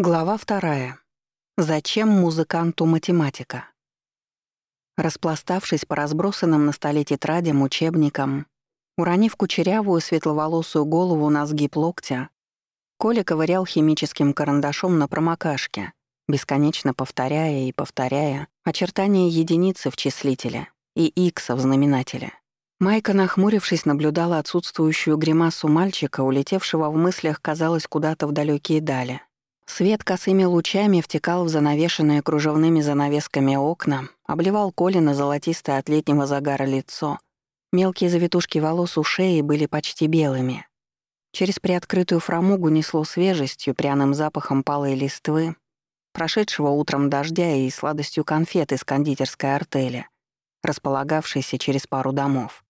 Глава вторая. Зачем музыканту математика? Распластавшись по разбросанным на столе тетрадям, учебникам, уронив кучерявую светловолосую голову на сгиб локтя, Коля ковырял химическим карандашом на промокашке, бесконечно повторяя и повторяя очертания единицы в числителе и икса в знаменателе. Майка, нахмурившись, наблюдала отсутствующую гримасу мальчика, улетевшего в мыслях, казалось, куда-то в далекие дали — Свет косыми лучами втекал в занавешенные кружевными занавесками окна, обливал Колина золотистое от летнего загара лицо. Мелкие завитушки волос у шеи были почти белыми. Через приоткрытую фрамугу несло свежестью, пряным запахом палой листвы, прошедшего утром дождя и сладостью конфет из кондитерской артели, располагавшейся через пару домов.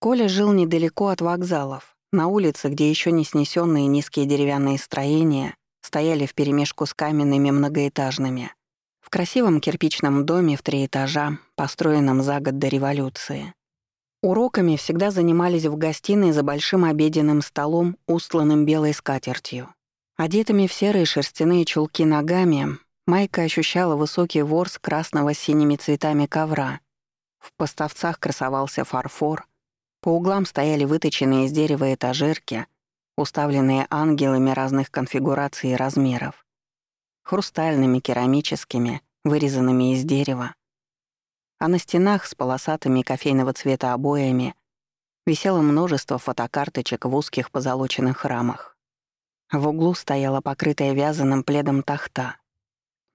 Коля жил недалеко от вокзалов, на улице, где еще не снесенные низкие деревянные строения — стояли вперемешку с каменными многоэтажными. В красивом кирпичном доме в три этажа, построенном за год до революции. Уроками всегда занимались в гостиной за большим обеденным столом, устланным белой скатертью. Одетыми в серые шерстяные чулки ногами, Майка ощущала высокий ворс красного с синими цветами ковра. В поставцах красовался фарфор. По углам стояли выточенные из дерева этажерки, уставленные ангелами разных конфигураций и размеров. Хрустальными, керамическими, вырезанными из дерева. А на стенах с полосатыми кофейного цвета обоями висело множество фотокарточек в узких позолоченных рамах. В углу стояла покрытая вязаным пледом тахта.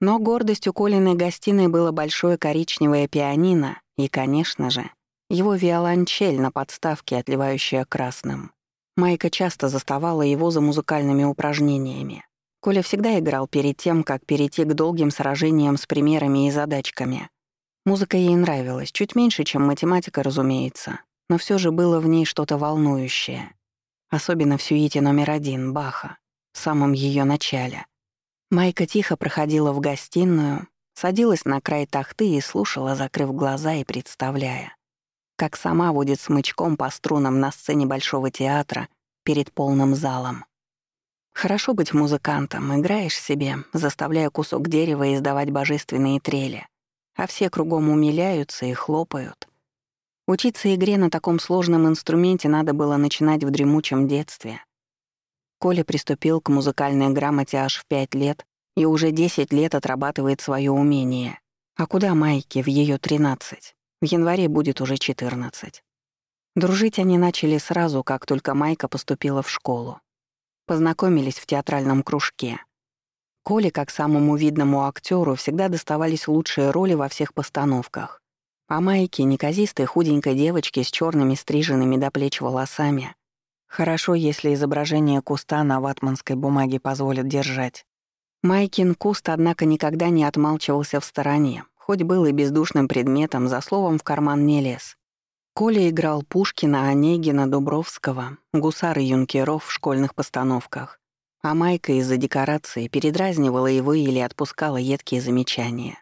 Но гордостью Колиной гостиной было большое коричневое пианино и, конечно же, его виолончель на подставке, отливающая красным. Майка часто заставала его за музыкальными упражнениями. Коля всегда играл перед тем, как перейти к долгим сражениям с примерами и задачками. Музыка ей нравилась, чуть меньше, чем математика, разумеется, но все же было в ней что-то волнующее. Особенно в сюите номер один, Баха, в самом ее начале. Майка тихо проходила в гостиную, садилась на край тахты и слушала, закрыв глаза и представляя как сама водит смычком по струнам на сцене Большого театра перед полным залом. Хорошо быть музыкантом, играешь себе, заставляя кусок дерева издавать божественные трели, а все кругом умиляются и хлопают. Учиться игре на таком сложном инструменте надо было начинать в дремучем детстве. Коля приступил к музыкальной грамоте аж в пять лет и уже десять лет отрабатывает свое умение. А куда Майке в ее тринадцать? В январе будет уже 14. Дружить они начали сразу, как только Майка поступила в школу. Познакомились в театральном кружке. Коле, как самому видному актеру, всегда доставались лучшие роли во всех постановках. А Майке, неказистой худенькой девочке с черными стриженными до плеч волосами, хорошо, если изображение куста на ватманской бумаге позволит держать. Майкин куст, однако, никогда не отмалчивался в стороне, хоть был и бездушным предметом, за словом в карман не лез. Коля играл Пушкина, Онегина, Дубровского, гусары юнкеров в школьных постановках, а Майка из-за декорации передразнивала его или отпускала едкие замечания.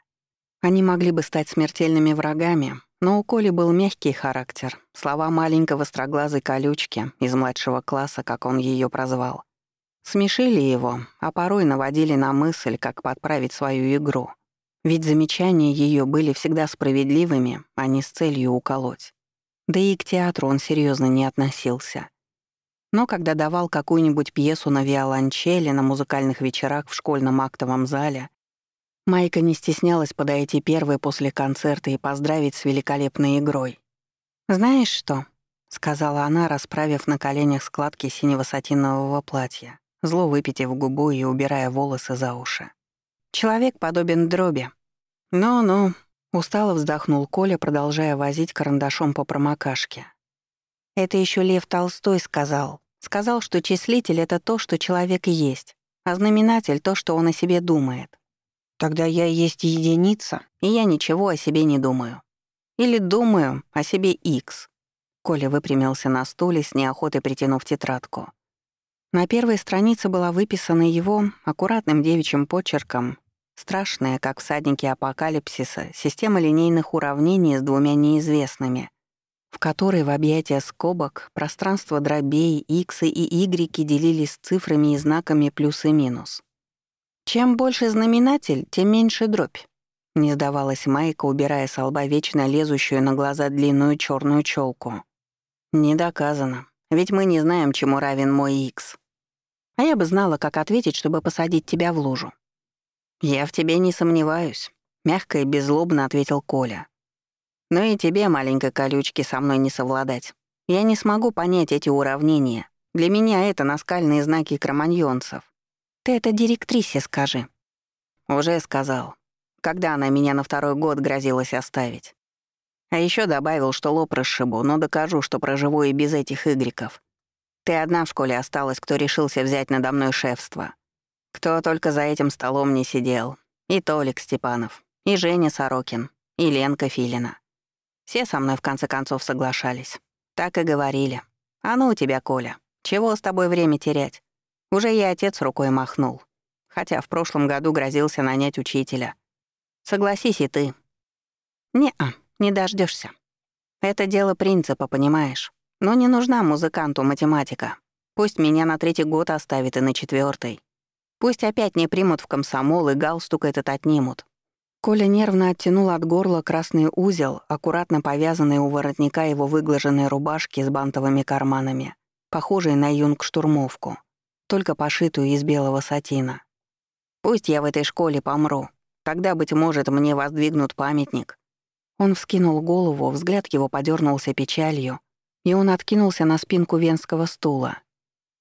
Они могли бы стать смертельными врагами, но у Коли был мягкий характер, слова маленького строглазой колючки из младшего класса, как он ее прозвал. Смешили его, а порой наводили на мысль, как подправить свою игру — ведь замечания ее были всегда справедливыми, а не с целью уколоть. Да и к театру он серьезно не относился. Но когда давал какую-нибудь пьесу на виолончели на музыкальных вечерах в школьном актовом зале, Майка не стеснялась подойти первой после концерта и поздравить с великолепной игрой. «Знаешь что?» — сказала она, расправив на коленях складки синего сатинового платья, зло выпитив губу и убирая волосы за уши. «Человек подобен дроби, «Ну-ну», — устало вздохнул Коля, продолжая возить карандашом по промокашке. «Это еще Лев Толстой сказал. Сказал, что числитель — это то, что человек есть, а знаменатель — то, что он о себе думает. Тогда я есть единица, и я ничего о себе не думаю. Или думаю о себе X. Коля выпрямился на стуле, с неохотой притянув тетрадку. На первой странице была выписана его аккуратным девичьим почерком Страшная, как всадники апокалипсиса, система линейных уравнений с двумя неизвестными, в которой в объятия скобок пространство дробей x и y делились цифрами и знаками плюс и минус. Чем больше знаменатель, тем меньше дробь. Не сдавалась Майка, убирая с лба вечно лезущую на глаза длинную черную челку. Не доказано. Ведь мы не знаем, чему равен мой Икс. А я бы знала, как ответить, чтобы посадить тебя в лужу. Я в тебе не сомневаюсь, мягко и беззлобно ответил Коля. Но и тебе, маленькой колючки, со мной не совладать. Я не смогу понять эти уравнения. Для меня это наскальные знаки кроманьонцев. Ты это директрисе скажи. Уже сказал когда она меня на второй год грозилась оставить. А еще добавил, что лоб расшибу, но докажу, что проживу и без этих игреков. Ты одна в школе осталась, кто решился взять надо мной шефство. Кто только за этим столом не сидел. И Толик Степанов, и Женя Сорокин, и Ленка Филина. Все со мной в конце концов соглашались. Так и говорили. «А ну у тебя, Коля, чего с тобой время терять? Уже и отец рукой махнул. Хотя в прошлом году грозился нанять учителя. Согласись и ты. Не-а, не дождешься. Это дело принципа, понимаешь? Но не нужна музыканту математика. Пусть меня на третий год оставит и на четвертый. Пусть опять не примут в комсомол и галстук этот отнимут. Коля нервно оттянул от горла красный узел, аккуратно повязанный у воротника его выглаженной рубашки с бантовыми карманами, похожей на юнг-штурмовку, только пошитую из белого сатина. «Пусть я в этой школе помру, Тогда, быть может, мне воздвигнут памятник». Он вскинул голову, взгляд его подернулся печалью, и он откинулся на спинку венского стула.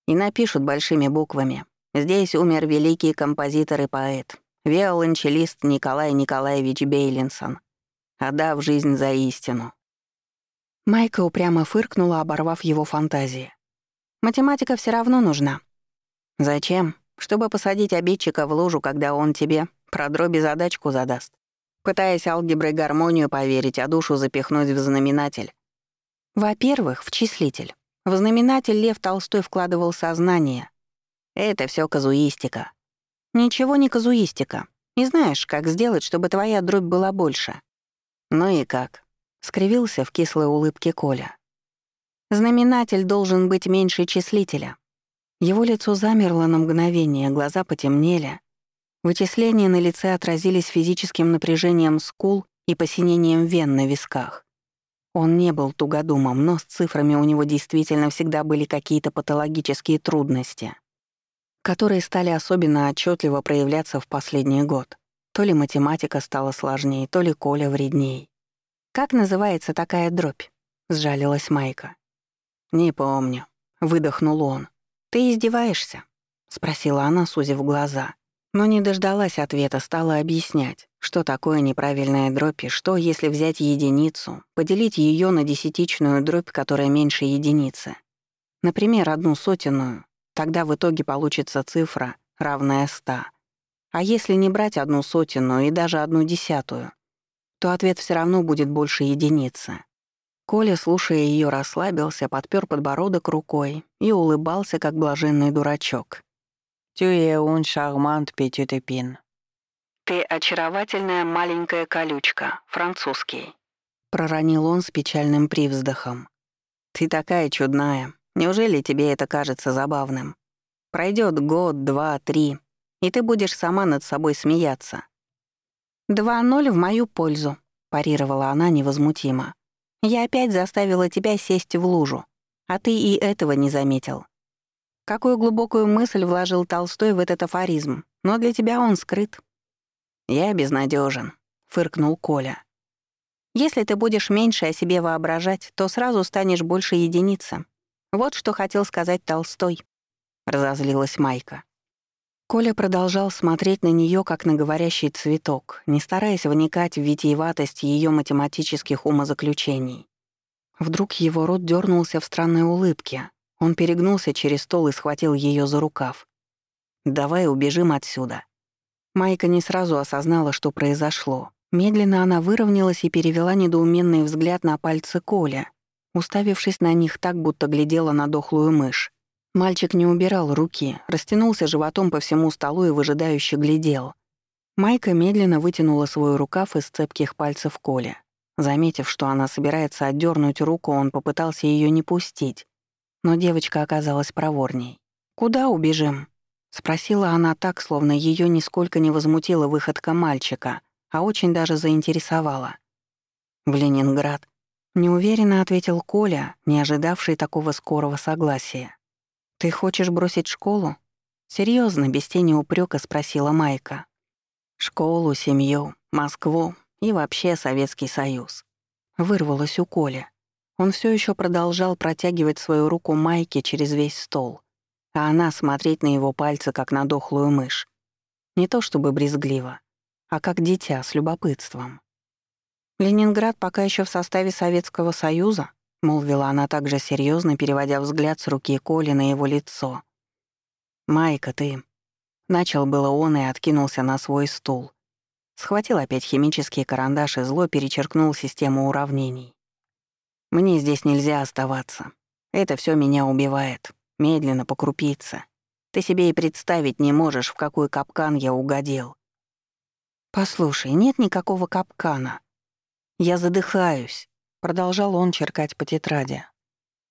И напишут большими буквами «Здесь умер великий композитор и поэт, виолончелист Николай Николаевич Бейлинсон, отдав жизнь за истину». Майка упрямо фыркнула, оборвав его фантазии. «Математика все равно нужна». «Зачем? Чтобы посадить обидчика в лужу, когда он тебе про дроби задачку задаст, пытаясь алгеброй гармонию поверить, а душу запихнуть в знаменатель. Во-первых, в числитель. В знаменатель Лев Толстой вкладывал сознание. Это все казуистика. Ничего не казуистика. Не знаешь, как сделать, чтобы твоя дробь была больше. Ну и как? Скривился в кислой улыбке Коля. Знаменатель должен быть меньше числителя. Его лицо замерло на мгновение, глаза потемнели, Вычисления на лице отразились физическим напряжением скул и посинением вен на висках. Он не был тугодумом, но с цифрами у него действительно всегда были какие-то патологические трудности, которые стали особенно отчетливо проявляться в последний год. То ли математика стала сложнее, то ли Коля вредней. «Как называется такая дробь?» — сжалилась Майка. «Не помню», — выдохнул он. «Ты издеваешься?» — спросила она, сузив глаза. Но не дождалась ответа, стала объяснять, что такое неправильная дробь и что, если взять единицу, поделить ее на десятичную дробь, которая меньше единицы. Например, одну сотенную, тогда в итоге получится цифра, равная 100. А если не брать одну сотенную и даже одну десятую, то ответ все равно будет больше единицы. Коля, слушая ее, расслабился, подпер подбородок рукой и улыбался, как блаженный дурачок. «Tu es un charmant petit épine». «Ты очаровательная маленькая колючка, французский», — проронил он с печальным привздохом. «Ты такая чудная. Неужели тебе это кажется забавным? Пройдет год, два, три, и ты будешь сама над собой смеяться». «Два ноль в мою пользу», — парировала она невозмутимо. «Я опять заставила тебя сесть в лужу, а ты и этого не заметил. Какую глубокую мысль вложил Толстой в этот афоризм, но для тебя он скрыт. «Я безнадежен, фыркнул Коля. «Если ты будешь меньше о себе воображать, то сразу станешь больше единицы. Вот что хотел сказать Толстой», — разозлилась Майка. Коля продолжал смотреть на нее как на говорящий цветок, не стараясь вникать в витиеватость ее математических умозаключений. Вдруг его рот дернулся в странной улыбке, он перегнулся через стол и схватил ее за рукав. «Давай убежим отсюда». Майка не сразу осознала, что произошло. Медленно она выровнялась и перевела недоуменный взгляд на пальцы Коля, уставившись на них так, будто глядела на дохлую мышь. Мальчик не убирал руки, растянулся животом по всему столу и выжидающе глядел. Майка медленно вытянула свой рукав из цепких пальцев Коля. Заметив, что она собирается отдернуть руку, он попытался ее не пустить, но девочка оказалась проворней. «Куда убежим?» — Спросила она так, словно ее нисколько не возмутила выходка мальчика, а очень даже заинтересовала. «В Ленинград», — неуверенно ответил Коля, не ожидавший такого скорого согласия. «Ты хочешь бросить школу?» Серьезно, без тени упрека спросила Майка. «Школу, семью, Москву и вообще Советский Союз». Вырвалось у Коля. Он все еще продолжал протягивать свою руку Майке через весь стол а она смотреть на его пальцы, как на дохлую мышь. Не то чтобы брезгливо, а как дитя с любопытством. «Ленинград пока еще в составе Советского Союза», — молвила она также серьезно, переводя взгляд с руки Коли на его лицо. «Майка, ты...» Начал было он и откинулся на свой стул. Схватил опять химический карандаш и зло перечеркнул систему уравнений. «Мне здесь нельзя оставаться. Это все меня убивает. Медленно, по крупице. Ты себе и представить не можешь, в какой капкан я угодил. Послушай, нет никакого капкана. Я задыхаюсь, продолжал он черкать по тетради.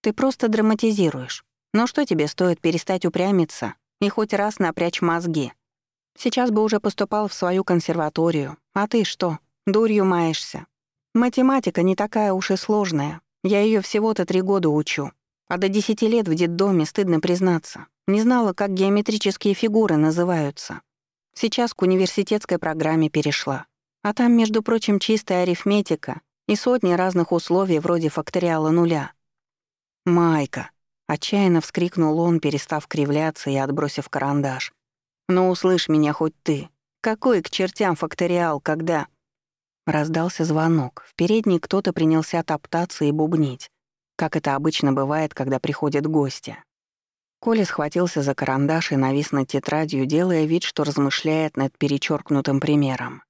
Ты просто драматизируешь. Но что тебе стоит перестать упрямиться и хоть раз напрячь мозги? Сейчас бы уже поступал в свою консерваторию. А ты что, дурью маешься? Математика не такая уж и сложная. Я ее всего-то три года учу. А до десяти лет в детдоме, стыдно признаться, не знала, как геометрические фигуры называются. Сейчас к университетской программе перешла. А там, между прочим, чистая арифметика и сотни разных условий вроде факториала нуля. «Майка!» — отчаянно вскрикнул он, перестав кривляться и отбросив карандаш. «Ну услышь меня хоть ты. Какой к чертям факториал, когда...» Раздался звонок. В передней кто-то принялся топтаться и бубнить как это обычно бывает, когда приходят гости. Коля схватился за карандаш и навис над тетрадью, делая вид, что размышляет над перечеркнутым примером.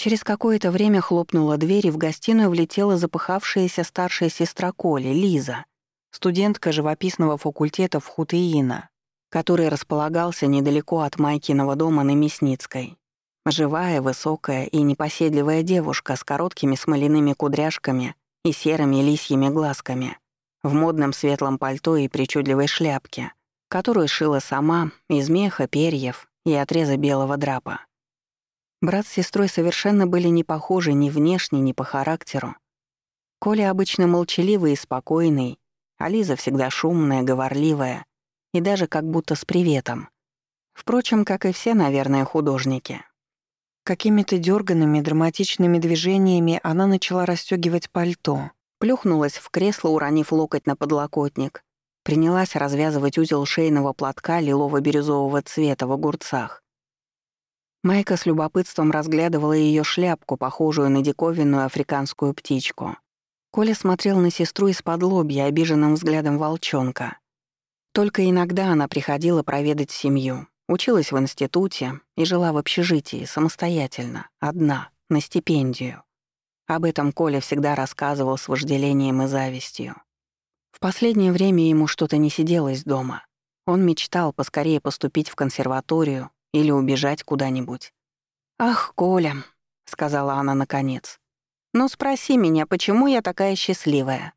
Через какое-то время хлопнула дверь, и в гостиную влетела запыхавшаяся старшая сестра Коли, Лиза, студентка живописного факультета в Хутеина, который располагался недалеко от Майкиного дома на Мясницкой. Живая, высокая и непоседливая девушка с короткими смоляными кудряшками и серыми лисьими глазками, в модном светлом пальто и причудливой шляпке, которую шила сама из меха, перьев и отреза белого драпа. Брат с сестрой совершенно были не похожи ни внешне, ни по характеру. Коля обычно молчаливый и спокойный, а Лиза всегда шумная, говорливая и даже как будто с приветом. Впрочем, как и все, наверное, художники. Какими-то дерганными драматичными движениями она начала расстегивать пальто, плюхнулась в кресло, уронив локоть на подлокотник, принялась развязывать узел шейного платка лилово-бирюзового цвета в огурцах. Майка с любопытством разглядывала ее шляпку, похожую на диковинную африканскую птичку. Коля смотрел на сестру из-под лобья обиженным взглядом волчонка. Только иногда она приходила проведать семью, Училась в институте и жила в общежитии самостоятельно, одна, на стипендию. Об этом Коля всегда рассказывал с вожделением и завистью. В последнее время ему что-то не сиделось дома. Он мечтал поскорее поступить в консерваторию или убежать куда-нибудь. «Ах, Коля», — сказала она наконец, — «ну спроси меня, почему я такая счастливая?»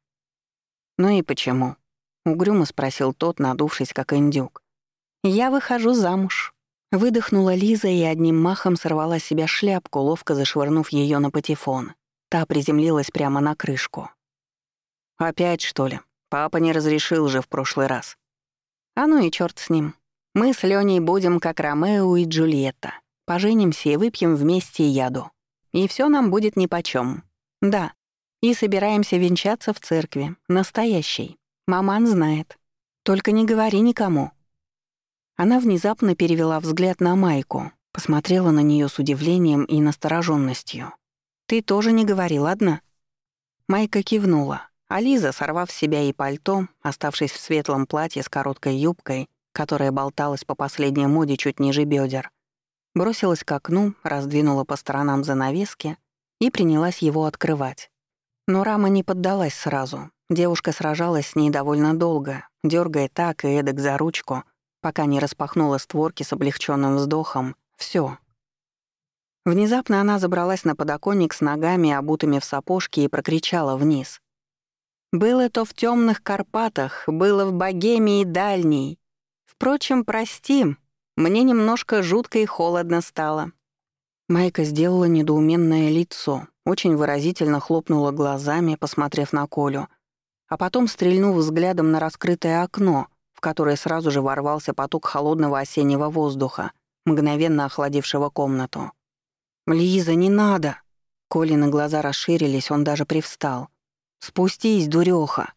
«Ну и почему?» — угрюмо спросил тот, надувшись как индюк. «Я выхожу замуж». Выдохнула Лиза и одним махом сорвала с себя шляпку, ловко зашвырнув ее на патефон. Та приземлилась прямо на крышку. «Опять, что ли? Папа не разрешил же в прошлый раз». «А ну и черт с ним. Мы с Леней будем как Ромео и Джульетта. Поженимся и выпьем вместе яду. И все нам будет нипочём. Да. И собираемся венчаться в церкви. Настоящей. Маман знает. Только не говори никому. Она внезапно перевела взгляд на Майку, посмотрела на нее с удивлением и настороженностью. «Ты тоже не говори, ладно?» Майка кивнула, а Лиза, сорвав с себя и пальто, оставшись в светлом платье с короткой юбкой, которая болталась по последней моде чуть ниже бедер, бросилась к окну, раздвинула по сторонам занавески и принялась его открывать. Но рама не поддалась сразу. Девушка сражалась с ней довольно долго, дергая так и эдак за ручку, пока не распахнула створки с облегченным вздохом. Все. Внезапно она забралась на подоконник с ногами, обутыми в сапожки, и прокричала вниз. «Было то в темных Карпатах, было в Богемии дальней. Впрочем, прости, Мне немножко жутко и холодно стало». Майка сделала недоуменное лицо, очень выразительно хлопнула глазами, посмотрев на Колю, а потом стрельнув взглядом на раскрытое окно, в которое сразу же ворвался поток холодного осеннего воздуха, мгновенно охладившего комнату. «Лиза, не надо!» Колины глаза расширились, он даже привстал. «Спустись, дурёха!»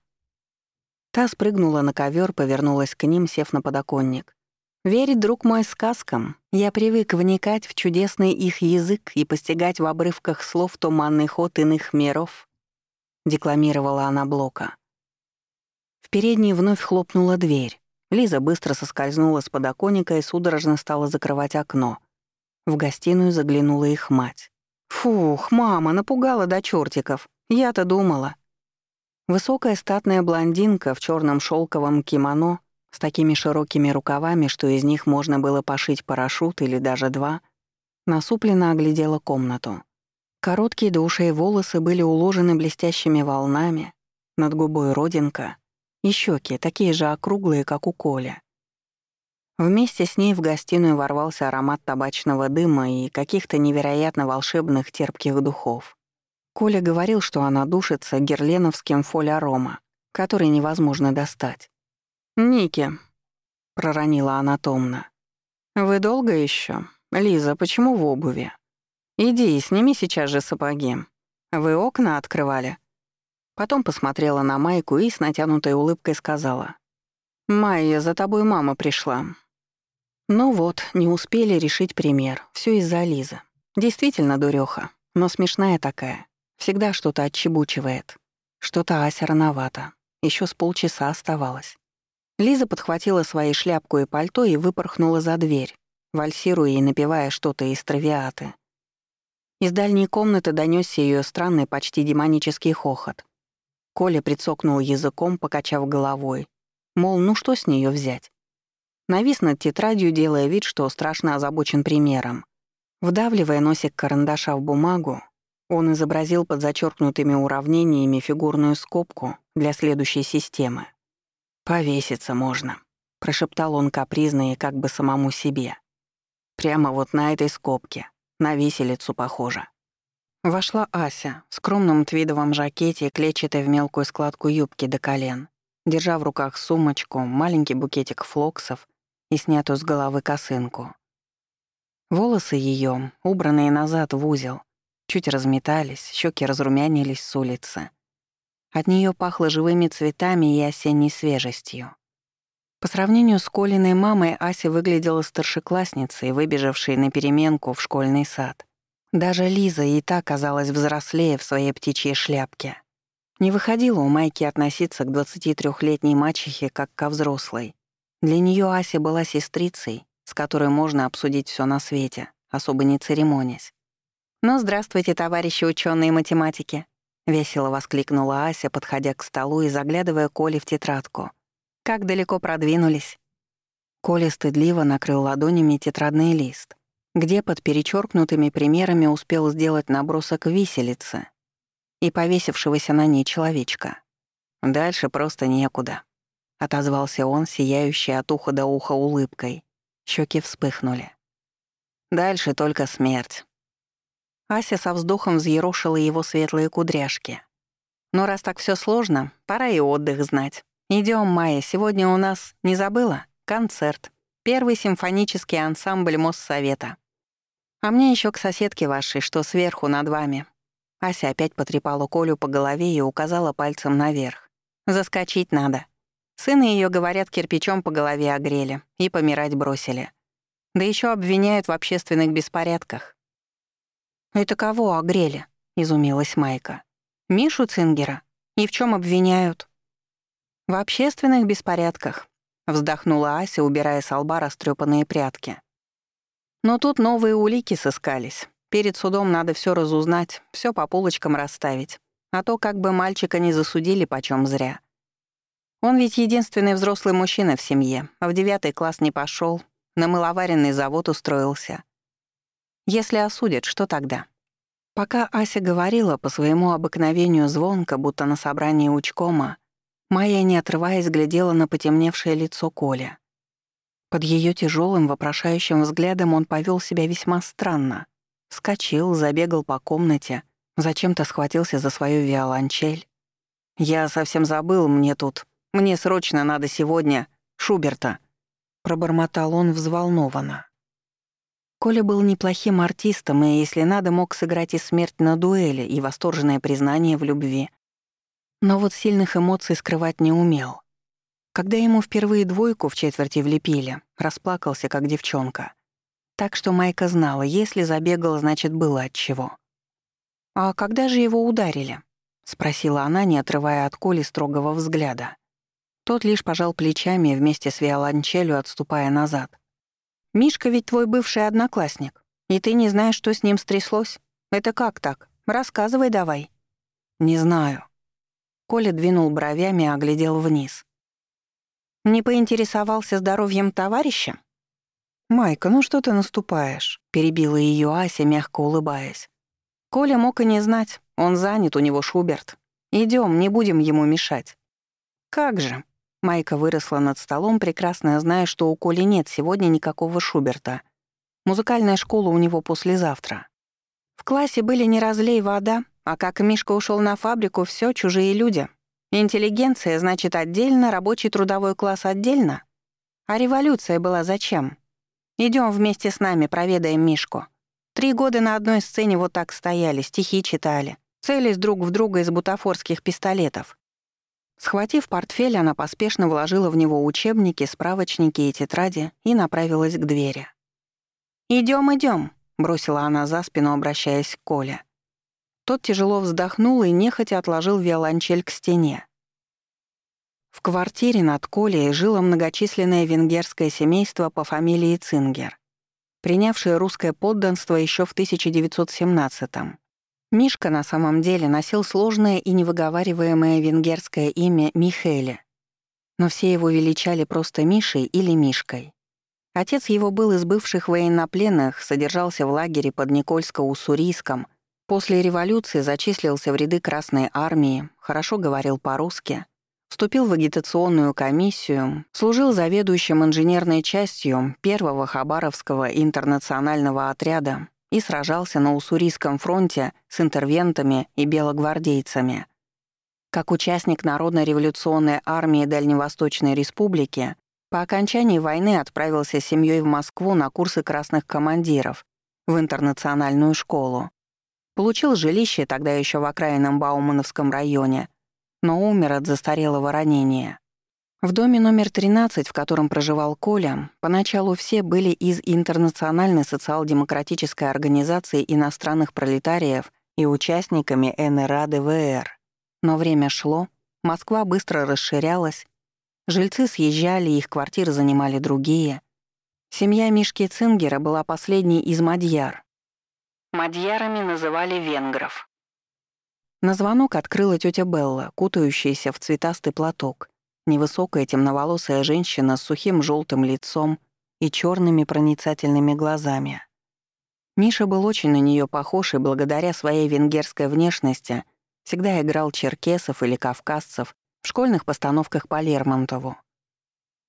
Та спрыгнула на ковер, повернулась к ним, сев на подоконник. «Верить, друг мой, сказкам. Я привык вникать в чудесный их язык и постигать в обрывках слов туманный ход иных миров», — декламировала она Блока. В передней вновь хлопнула дверь. Лиза быстро соскользнула с подоконника и судорожно стала закрывать окно. В гостиную заглянула их мать. «Фух, мама, напугала до чертиков. Я-то думала». Высокая статная блондинка в черном шелковом кимоно с такими широкими рукавами, что из них можно было пошить парашют или даже два, насупленно оглядела комнату. Короткие до ушей волосы были уложены блестящими волнами, над губой родинка, и щеки, такие же округлые, как у Коля. Вместе с ней в гостиную ворвался аромат табачного дыма и каких-то невероятно волшебных терпких духов. Коля говорил, что она душится герленовским фолярома, который невозможно достать. «Ники», — проронила она томно, — «вы долго еще? Лиза, почему в обуви? Иди, сними сейчас же сапоги. Вы окна открывали?» Потом посмотрела на Майку и с натянутой улыбкой сказала. «Майя, за тобой мама пришла». Ну вот, не успели решить пример. Все из-за Лизы. Действительно дурёха, но смешная такая. Всегда что-то отчебучивает. Что-то Ася рановато. Еще с полчаса оставалось. Лиза подхватила свои шляпку и пальто и выпорхнула за дверь, вальсируя и напевая что-то из травиаты. Из дальней комнаты донёсся её странный, почти демонический хохот. Коля прицокнул языком, покачав головой. Мол, ну что с неё взять? Навис над тетрадью, делая вид, что страшно озабочен примером. Вдавливая носик карандаша в бумагу, он изобразил под зачеркнутыми уравнениями фигурную скобку для следующей системы. «Повеситься можно», — прошептал он капризно и как бы самому себе. «Прямо вот на этой скобке, на виселицу похоже». Вошла Ася в скромном твидовом жакете, клетчатой в мелкую складку юбки до колен, держа в руках сумочку, маленький букетик флоксов и снятую с головы косынку. Волосы ее, убранные назад в узел, чуть разметались, щеки разрумянились с улицы. От нее пахло живыми цветами и осенней свежестью. По сравнению с Колиной мамой Ася выглядела старшеклассницей, выбежавшей на переменку в школьный сад. Даже Лиза и та казалась взрослее в своей птичьей шляпке. Не выходило у Майки относиться к 23-летней мачехе как ко взрослой. Для нее Ася была сестрицей, с которой можно обсудить все на свете, особо не церемонясь. «Ну, здравствуйте, товарищи ученые математики», — весело воскликнула Ася, подходя к столу и заглядывая Коле в тетрадку. «Как далеко продвинулись?» Коля стыдливо накрыл ладонями тетрадный лист, где под перечеркнутыми примерами успел сделать набросок виселицы и повесившегося на ней человечка. «Дальше просто некуда», — отозвался он, сияющий от уха до уха улыбкой. Щеки вспыхнули. «Дальше только смерть. Ася со вздохом взъерошила его светлые кудряшки. «Но раз так все сложно, пора и отдых знать. Идем, Майя, сегодня у нас, не забыла? Концерт. Первый симфонический ансамбль Моссовета. А мне еще к соседке вашей, что сверху над вами». Ася опять потрепала Колю по голове и указала пальцем наверх. «Заскочить надо». Сына ее, говорят, кирпичом по голове огрели и помирать бросили. Да еще обвиняют в общественных беспорядках. «Это кого огрели?» — изумилась Майка. «Мишу Цингера? И в чем обвиняют?» «В общественных беспорядках», — вздохнула Ася, убирая с лба растрепанные прятки. «Но тут новые улики сыскались. Перед судом надо все разузнать, все по полочкам расставить. А то как бы мальчика не засудили почем зря. Он ведь единственный взрослый мужчина в семье, в девятый класс не пошел, на мыловаренный завод устроился. Если осудят, что тогда? Пока Ася говорила по своему обыкновению звонко, будто на собрании учкома, Майя, не отрываясь, глядела на потемневшее лицо Коля. Под ее тяжелым, вопрошающим взглядом он повел себя весьма странно. Вскочил, забегал по комнате, зачем-то схватился за свою виолончель. «Я совсем забыл, мне тут. Мне срочно надо сегодня Шуберта», — пробормотал он взволнованно. Коля был неплохим артистом и, если надо, мог сыграть и смерть на дуэли, и восторженное признание в любви. Но вот сильных эмоций скрывать не умел. Когда ему впервые двойку в четверти влепили, расплакался, как девчонка. Так что Майка знала, если забегал, значит, было от чего. «А когда же его ударили?» — спросила она, не отрывая от Коли строгого взгляда. Тот лишь пожал плечами вместе с виолончелью, отступая назад. «Мишка ведь твой бывший одноклассник, и ты не знаешь, что с ним стряслось? Это как так? Рассказывай давай». «Не знаю». Коля двинул бровями и оглядел вниз. Не поинтересовался здоровьем товарища? «Майка, ну что ты наступаешь?» — перебила ее Ася, мягко улыбаясь. «Коля мог и не знать. Он занят, у него Шуберт. Идем, не будем ему мешать». «Как же?» — Майка выросла над столом, прекрасно зная, что у Коли нет сегодня никакого Шуберта. Музыкальная школа у него послезавтра. В классе были не разлей вода, а как Мишка ушел на фабрику, все чужие люди. Интеллигенция, значит, отдельно, рабочий трудовой класс отдельно. А революция была зачем? Идем вместе с нами, проведаем Мишку. Три года на одной сцене вот так стояли, стихи читали, целясь друг в друга из бутафорских пистолетов. Схватив портфель, она поспешно вложила в него учебники, справочники и тетради и направилась к двери. «Идём, идём», — бросила она за спину, обращаясь к Коле. Тот тяжело вздохнул и нехотя отложил виолончель к стене. В квартире над Колей жило многочисленное венгерское семейство по фамилии Цингер, принявшее русское подданство еще в 1917-м. Мишка на самом деле носил сложное и невыговариваемое венгерское имя Михеле, но все его величали просто Мишей или Мишкой. Отец его был из бывших военнопленных, содержался в лагере под Никольско-Уссурийском После революции зачислился в ряды Красной армии, хорошо говорил по-русски, вступил в агитационную комиссию, служил заведующим инженерной частью первого Хабаровского интернационального отряда и сражался на Уссурийском фронте с интервентами и белогвардейцами. Как участник Народно-революционной армии Дальневосточной Республики, по окончании войны отправился с семьей в Москву на курсы красных командиров в интернациональную школу. Получил жилище тогда еще в окраинном Баумановском районе, но умер от застарелого ранения. В доме номер 13, в котором проживал Коля, поначалу все были из Интернациональной социал-демократической организации иностранных пролетариев и участниками НРА-ДВР. Но время шло, Москва быстро расширялась, жильцы съезжали, их квартиры занимали другие. Семья Мишки Цингера была последней из Мадьяр, Мадьярами называли венгров. На звонок открыла тетя Белла, кутающаяся в цветастый платок. Невысокая темноволосая женщина с сухим желтым лицом и черными проницательными глазами. Миша был очень на нее похож и благодаря своей венгерской внешности всегда играл черкесов или кавказцев в школьных постановках по Лермонтову.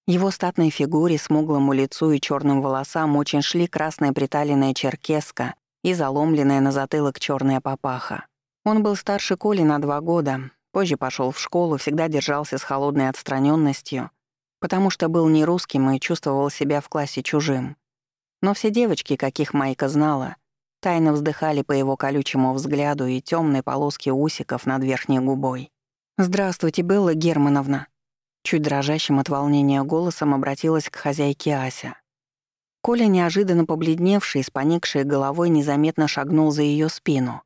Его статной фигуре, смуглому лицу и черным волосам очень шли красная приталенная черкеска и заломленная на затылок черная папаха. Он был старше Коли на два года, позже пошел в школу, всегда держался с холодной отстраненностью, потому что был не русским и чувствовал себя в классе чужим. Но все девочки, каких Майка знала, тайно вздыхали по его колючему взгляду и темной полоске усиков над верхней губой. «Здравствуйте, Белла Германовна», чуть дрожащим от волнения голосом обратилась к хозяйке Ася. Коля, неожиданно побледневший, с поникшей головой, незаметно шагнул за ее спину.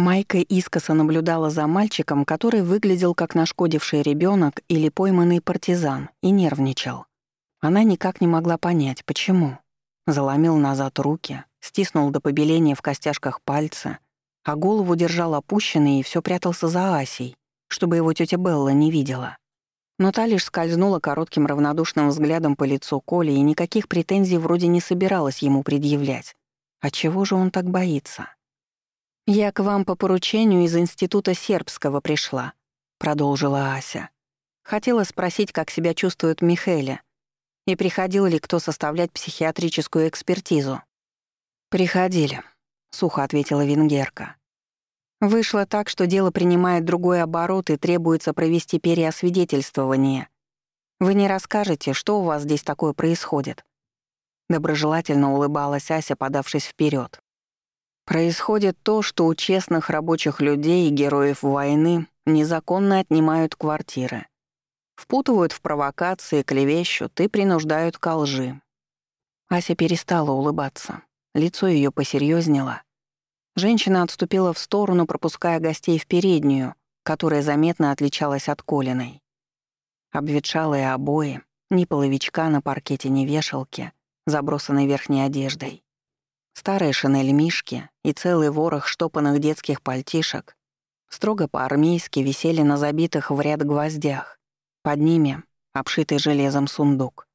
Майка искоса наблюдала за мальчиком, который выглядел как нашкодивший ребенок или пойманный партизан, и нервничал. Она никак не могла понять, почему. Заломил назад руки, стиснул до побеления в костяшках пальца, а голову держал опущенный и все прятался за Асей, чтобы его тетя Белла не видела. Но та лишь скользнула коротким равнодушным взглядом по лицу Коли и никаких претензий вроде не собиралась ему предъявлять. А чего же он так боится? «Я к вам по поручению из Института Сербского пришла», — продолжила Ася. Хотела спросить, как себя чувствует Михеля. И приходил ли кто составлять психиатрическую экспертизу? «Приходили», — сухо ответила Венгерка. «Вышло так, что дело принимает другой оборот и требуется провести переосвидетельствование. Вы не расскажете, что у вас здесь такое происходит?» Доброжелательно улыбалась Ася, подавшись вперед. «Происходит то, что у честных рабочих людей и героев войны незаконно отнимают квартиры. Впутывают в провокации, клевещут и принуждают к лжи». Ася перестала улыбаться. Лицо ее посерьезнело. Женщина отступила в сторону, пропуская гостей в переднюю, которая заметно отличалась от Колиной. Обветшалые обои, ни половичка на паркете, ни вешалки, забросанной верхней одеждой. Старые шинель Мишки и целый ворох штопанных детских пальтишек строго по-армейски висели на забитых в ряд гвоздях. Под ними — обшитый железом сундук.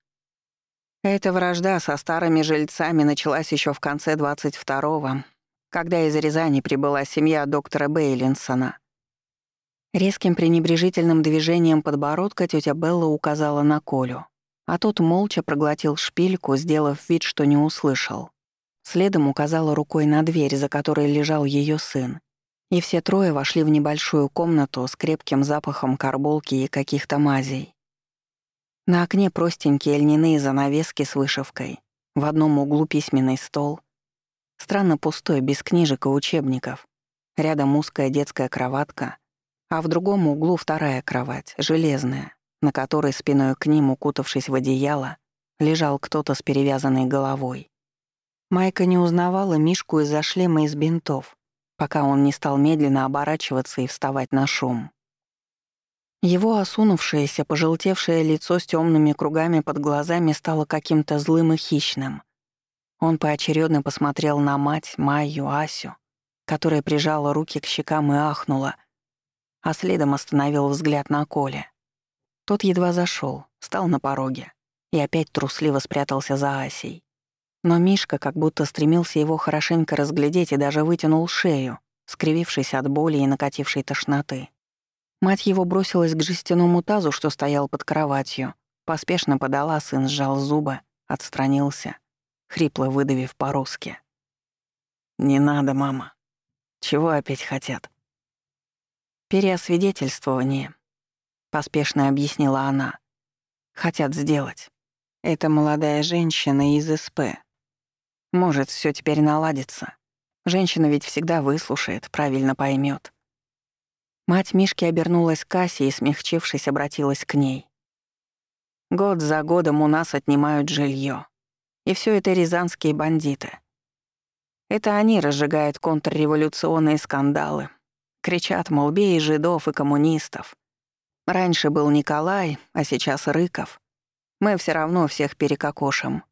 Эта вражда со старыми жильцами началась еще в конце 22-го, когда из Рязани прибыла семья доктора Бейлинсона. Резким пренебрежительным движением подбородка тетя Белла указала на Колю, а тот молча проглотил шпильку, сделав вид, что не услышал. Следом указала рукой на дверь, за которой лежал ее сын. И все трое вошли в небольшую комнату с крепким запахом карболки и каких-то мазей. На окне простенькие льняные занавески с вышивкой. В одном углу письменный стол. Странно пустой, без книжек и учебников. Рядом узкая детская кроватка, а в другом углу вторая кровать, железная, на которой спиной к ним, укутавшись в одеяло, лежал кто-то с перевязанной головой. Майка не узнавала Мишку из-за шлема из бинтов, пока он не стал медленно оборачиваться и вставать на шум. Его осунувшееся, пожелтевшее лицо с темными кругами под глазами стало каким-то злым и хищным. Он поочередно посмотрел на мать, Майю, Асю, которая прижала руки к щекам и ахнула, а следом остановил взгляд на Коле. Тот едва зашел, стал на пороге и опять трусливо спрятался за Асей. Но Мишка как будто стремился его хорошенько разглядеть и даже вытянул шею, скривившись от боли и накатившей тошноты. Мать его бросилась к жестяному тазу, что стоял под кроватью. Поспешно подала, сын сжал зубы, отстранился, хрипло выдавив по-русски. «Не надо, мама. Чего опять хотят?» «Переосвидетельствование», — поспешно объяснила она. «Хотят сделать. Это молодая женщина из СП. Может, все теперь наладится. Женщина ведь всегда выслушает, правильно поймет. Мать Мишки обернулась к Кассе и, смягчившись, обратилась к ней. «Год за годом у нас отнимают жилье, И все это рязанские бандиты. Это они разжигают контрреволюционные скандалы. Кричат, мол, бей жидов и коммунистов. Раньше был Николай, а сейчас Рыков. Мы все равно всех перекокошим.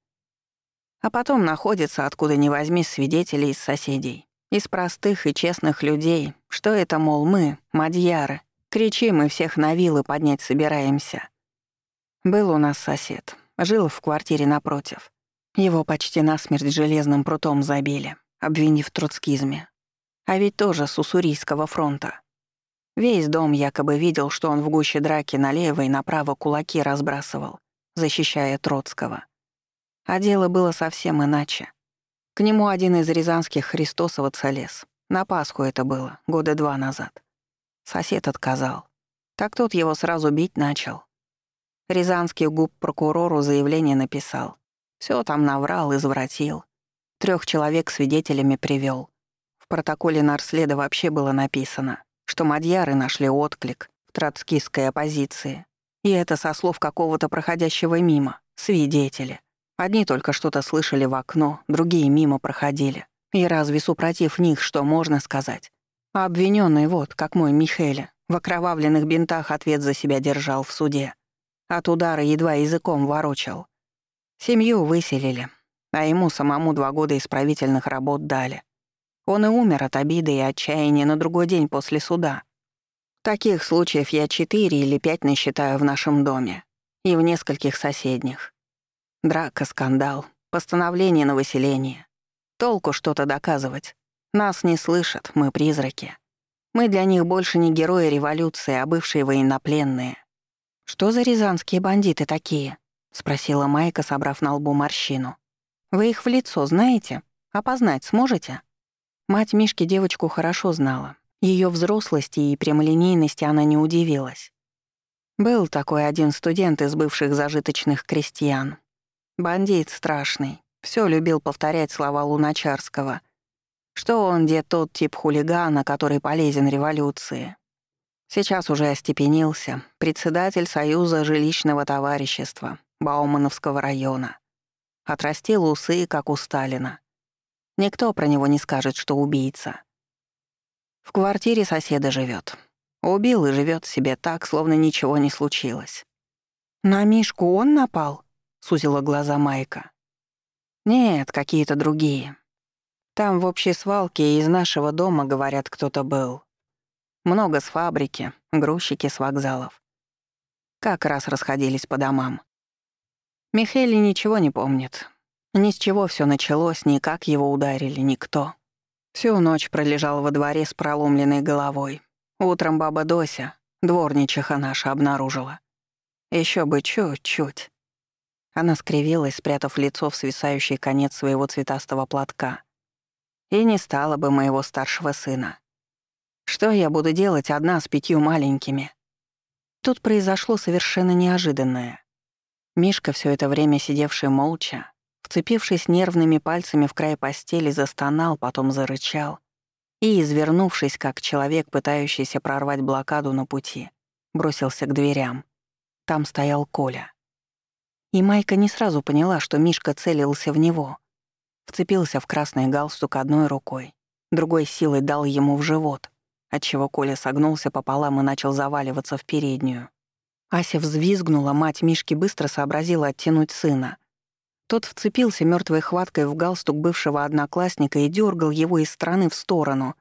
А потом находится, откуда ни возьми, свидетелей из соседей. Из простых и честных людей, что это, мол, мы, мадьяры, кричим и всех на вилы поднять собираемся. Был у нас сосед, жил в квартире напротив. Его почти насмерть железным прутом забили, обвинив в троцкизме. А ведь тоже с Уссурийского фронта. Весь дом якобы видел, что он в гуще драки налево и направо кулаки разбрасывал, защищая Троцкого. А дело было совсем иначе. К нему один из рязанских христосовец лез. На Пасху это было, года два назад. Сосед отказал. Так тот его сразу бить начал. Рязанский губ прокурору заявление написал. Все там наврал, извратил. Трех человек свидетелями привел. В протоколе нарследа вообще было написано, что мадьяры нашли отклик в троцкистской оппозиции. И это со слов какого-то проходящего мимо, свидетеля. Одни только что-то слышали в окно, другие мимо проходили. И разве супротив них что можно сказать? А обвиненный вот, как мой Михеля, в окровавленных бинтах ответ за себя держал в суде. От удара едва языком ворочал. Семью выселили, а ему самому два года исправительных работ дали. Он и умер от обиды и отчаяния на другой день после суда. Таких случаев я четыре или пять насчитаю в нашем доме и в нескольких соседних. Драка, скандал, постановление на выселение. Толку что-то доказывать. Нас не слышат, мы призраки. Мы для них больше не герои революции, а бывшие военнопленные. Что за рязанские бандиты такие? спросила Майка, собрав на лбу морщину. «Вы их в лицо знаете? Опознать сможете?» Мать Мишки девочку хорошо знала. Ее взрослости и прямолинейности она не удивилась. Был такой один студент из бывших зажиточных крестьян. Бандит страшный. Все любил повторять слова Луначарского. Что он, где тот тип хулигана, который полезен революции. Сейчас уже остепенился. Председатель Союза жилищного товарищества Баумановского района. Отрастил усы, как у Сталина. Никто про него не скажет, что убийца. В квартире соседа живет. Убил и живет себе так, словно ничего не случилось. «На Мишку он напал?» — сузила глаза Майка. «Нет, какие-то другие. Там в общей свалке из нашего дома, говорят, кто-то был. Много с фабрики, грузчики с вокзалов. Как раз расходились по домам. Михели ничего не помнит, ни с чего все началось, ни как его ударили, никто. Всю ночь пролежал во дворе с проломленной головой. Утром баба Дося, дворничиха наша, обнаружила. Еще бы чуть-чуть. Она скривилась, спрятав лицо в свисающий конец своего цветастого платка. И не стало бы моего старшего сына. Что я буду делать одна с пятью маленькими? Тут произошло совершенно неожиданное. Мишка, все это время сидевший молча, Вцепившись нервными пальцами в край постели, застонал, потом зарычал и, извернувшись, как человек, пытающийся прорвать блокаду на пути, бросился к дверям. Там стоял Коля. И Майка не сразу поняла, что Мишка целился в него. Вцепился в красный галстук одной рукой, другой силой дал ему в живот, отчего Коля согнулся пополам и начал заваливаться в переднюю. Ася взвизгнула, мать Мишки быстро сообразила оттянуть сына — тот вцепился мертвой хваткой в галстук бывшего одноклассника и дергал его из стороны в сторону,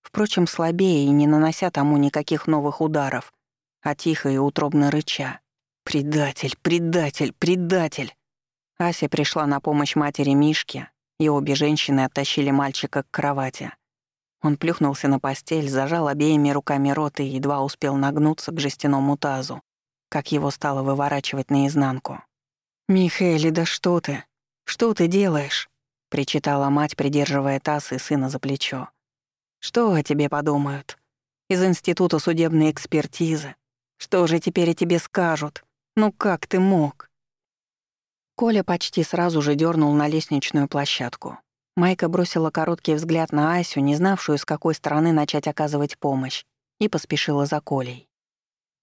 впрочем, слабее и не нанося тому никаких новых ударов, а тихо и утробно рыча. «Предатель, предатель, предатель!» Ася пришла на помощь матери Мишки, и обе женщины оттащили мальчика к кровати. Он плюхнулся на постель, зажал обеими руками рот и едва успел нагнуться к жестяному тазу, как его стало выворачивать наизнанку. «Михаэль, да что ты? Что ты делаешь?» — причитала мать, придерживая таз и сына за плечо. «Что о тебе подумают? Из Института судебной экспертизы. Что же теперь о тебе скажут? Ну как ты мог?» Коля почти сразу же дернул на лестничную площадку. Майка бросила короткий взгляд на Асю, не знавшую, с какой стороны начать оказывать помощь, и поспешила за Колей.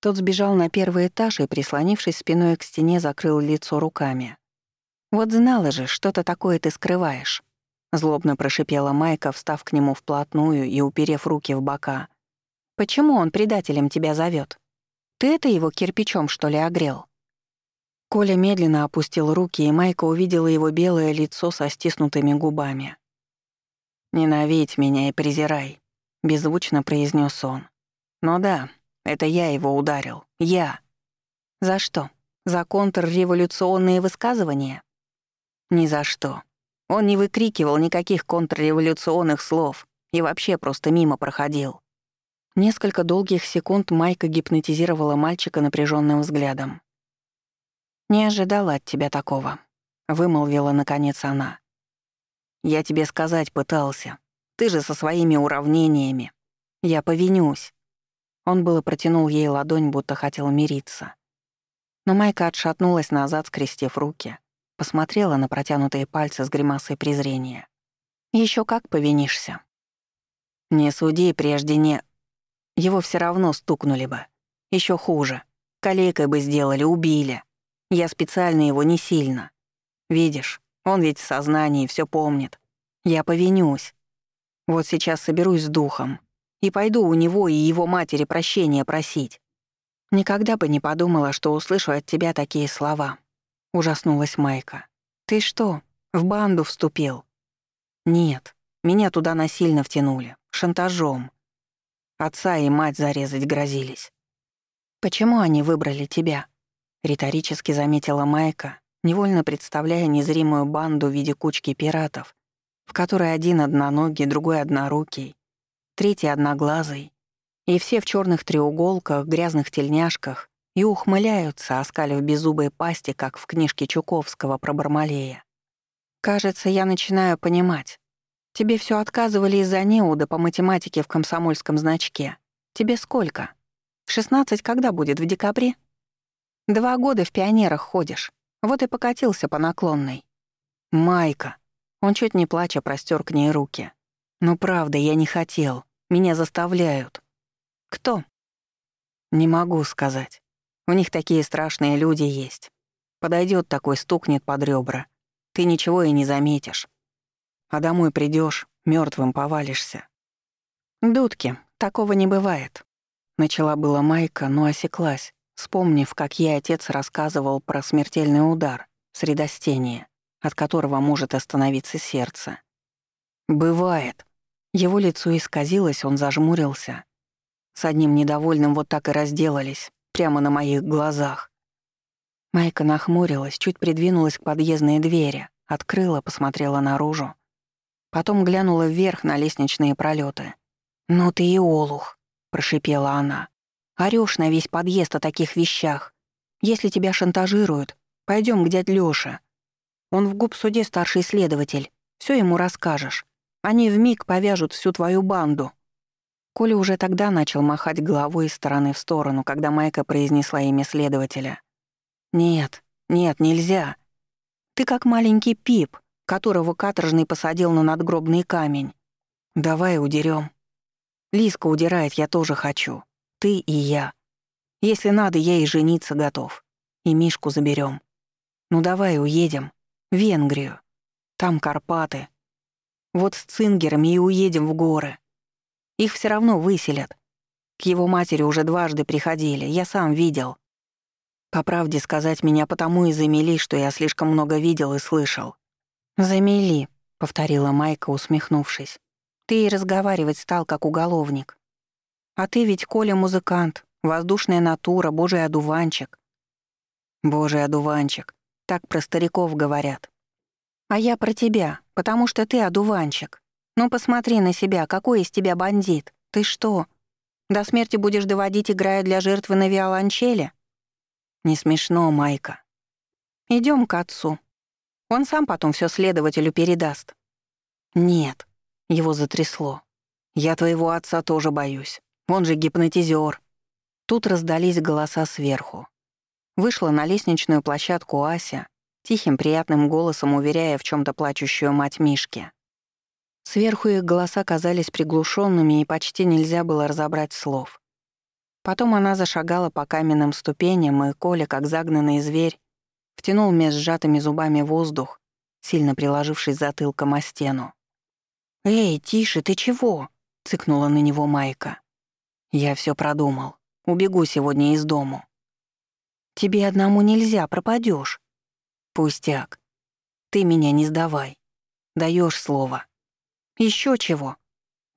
Тот сбежал на первый этаж и, прислонившись спиной к стене, закрыл лицо руками. «Вот знала же, что-то такое ты скрываешь», — злобно прошипела Майка, встав к нему вплотную и уперев руки в бока. «Почему он предателем тебя зовет? Ты это его кирпичом, что ли, огрел?» Коля медленно опустил руки, и Майка увидела его белое лицо со стиснутыми губами. «Ненавидь меня и презирай», — беззвучно произнес он. «Но да, это я его ударил. Я. За что? За контрреволюционные высказывания? Ни за что. Он не выкрикивал никаких контрреволюционных слов и вообще просто мимо проходил. Несколько долгих секунд Майка гипнотизировала мальчика напряженным взглядом. «Не ожидала от тебя такого», — вымолвила наконец она. «Я тебе сказать пытался. Ты же со своими уравнениями. Я повинюсь. Он было протянул ей ладонь, будто хотел мириться. Но Майка отшатнулась назад, скрестив руки, посмотрела на протянутые пальцы с гримасой презрения. Еще как повинишься?» «Не суди, прежде не...» Его все равно стукнули бы. Еще хуже. Калекой бы сделали, убили. Я специально его не сильно. Видишь, он ведь в сознании все помнит. Я повинюсь. Вот сейчас соберусь с духом и пойду у него и его матери прощения просить. Никогда бы не подумала, что услышу от тебя такие слова. Ужаснулась Майка. Ты что, в банду вступил? Нет, меня туда насильно втянули, шантажом. Отца и мать зарезать грозились. Почему они выбрали тебя? Риторически заметила Майка, невольно представляя незримую банду в виде кучки пиратов, в которой один одноногий, другой однорукий, третий одноглазый, и все в черных треуголках, грязных тельняшках и ухмыляются, оскалив беззубые пасти, как в книжке Чуковского про Бармалея. Кажется, я начинаю понимать. Тебе все отказывали из-за неуда по математике в комсомольском значке. Тебе сколько? 16 когда будет, в декабре? Два года в пионерах ходишь. Вот и покатился по наклонной. Майка. Он чуть не плача простер к ней руки. Ну правда, я не хотел. Меня заставляют. Кто? Не могу сказать. У них такие страшные люди есть. Подойдет такой, стукнет под ребра. Ты ничего и не заметишь. А домой придешь, мертвым повалишься. Дудки, такого не бывает. Начала была Майка, но осеклась, вспомнив, как ей отец рассказывал про смертельный удар, средостение, от которого может остановиться сердце. «Бывает». Его лицо исказилось, он зажмурился. С одним недовольным вот так и разделались, прямо на моих глазах. Майка нахмурилась, чуть придвинулась к подъездной двери, открыла, посмотрела наружу. Потом глянула вверх на лестничные пролеты. «Ну ты и олух», — прошипела она. «Орёшь на весь подъезд о таких вещах. Если тебя шантажируют, пойдем к дядь Лёше. Он в губ-суде старший следователь. Все ему расскажешь. Они вмиг повяжут всю твою банду». Коля уже тогда начал махать головой из стороны в сторону, когда Майка произнесла имя следователя. «Нет, нет, нельзя. Ты как маленький Пип, которого каторжный посадил на надгробный камень. Давай удерем. Лиска удирает, я тоже хочу. Ты и я. Если надо, я и жениться готов. И Мишку заберем. Ну давай уедем. В Венгрию. Там Карпаты. Вот с цингерами и уедем в горы. Их все равно выселят. К его матери уже дважды приходили, я сам видел. По правде сказать, меня потому и замели, что я слишком много видел и слышал. «Замели», — повторила Майка, усмехнувшись. «Ты и разговаривать стал, как уголовник. А ты ведь, Коля, музыкант, воздушная натура, божий одуванчик». «Божий одуванчик», так про стариков говорят. А я про тебя, потому что ты одуванчик. Ну посмотри на себя, какой из тебя бандит. Ты что, до смерти будешь доводить, играя для жертвы на виолончели? Не смешно, Майка. Идем к отцу, он сам потом все следователю передаст. Нет, его затрясло. Я твоего отца тоже боюсь. Он же гипнотизер. Тут раздались голоса сверху. Вышла на лестничную площадку Ася, тихим приятным голосом уверяя в чем то плачущую мать Мишки. Сверху их голоса казались приглушенными и почти нельзя было разобрать слов. Потом она зашагала по каменным ступеням, и Коля, как загнанный зверь, втянул меж сжатыми зубами воздух, сильно приложившись затылком о стену. «Эй, тише, ты чего?» — цыкнула на него Майка. «Я все продумал. Убегу сегодня из дому». «Тебе одному нельзя, пропадешь. «Пустяк. Ты меня не сдавай. Даешь слово. Еще чего?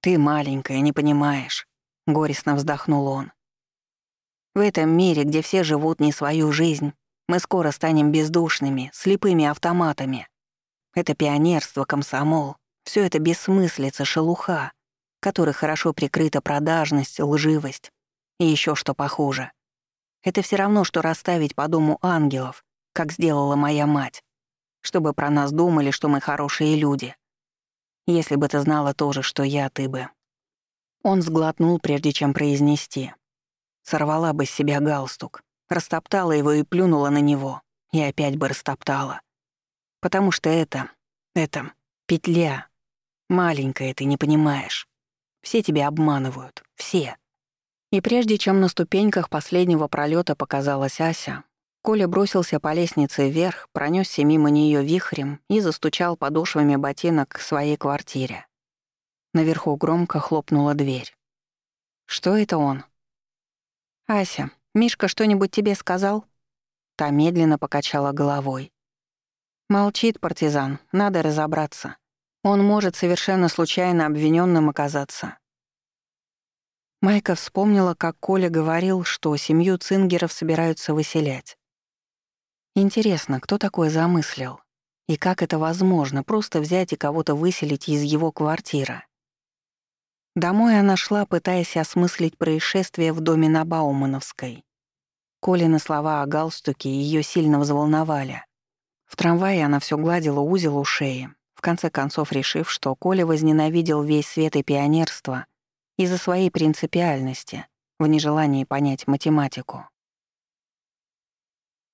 Ты маленькая, не понимаешь», — горестно вздохнул он. «В этом мире, где все живут не свою жизнь, мы скоро станем бездушными, слепыми автоматами. Это пионерство, комсомол. Все это бессмыслица, шелуха, которой хорошо прикрыта продажность, лживость и еще что похуже. Это все равно, что расставить по дому ангелов, как сделала моя мать, чтобы про нас думали, что мы хорошие люди. Если бы ты знала тоже, что я, ты бы. Он сглотнул, прежде чем произнести. Сорвала бы с себя галстук, Растоптала его и плюнула на него. И опять бы растоптала. Потому что это... это... петля. Маленькая, ты не понимаешь. Все тебя обманывают. Все. И прежде чем на ступеньках последнего пролета показалась Ася, Коля бросился по лестнице вверх, пронесся мимо нее вихрем и застучал подошвами ботинок к своей квартире. Наверху громко хлопнула дверь. «Что это он?» «Ася, Мишка что-нибудь тебе сказал?» Та медленно покачала головой. «Молчит партизан, надо разобраться. Он может совершенно случайно обвиненным оказаться». Майка вспомнила, как Коля говорил, что семью Цингеров собираются выселять. Интересно, кто такое замыслил? И как это возможно, просто взять и кого-то выселить из его квартиры? Домой она шла, пытаясь осмыслить происшествие в доме на Баумановской. Колины слова о галстуке ее сильно взволновали. В трамвае она все гладила узел у шеи, в конце концов решив, что Коля возненавидел весь свет и пионерство из-за своей принципиальности, в нежелании понять математику.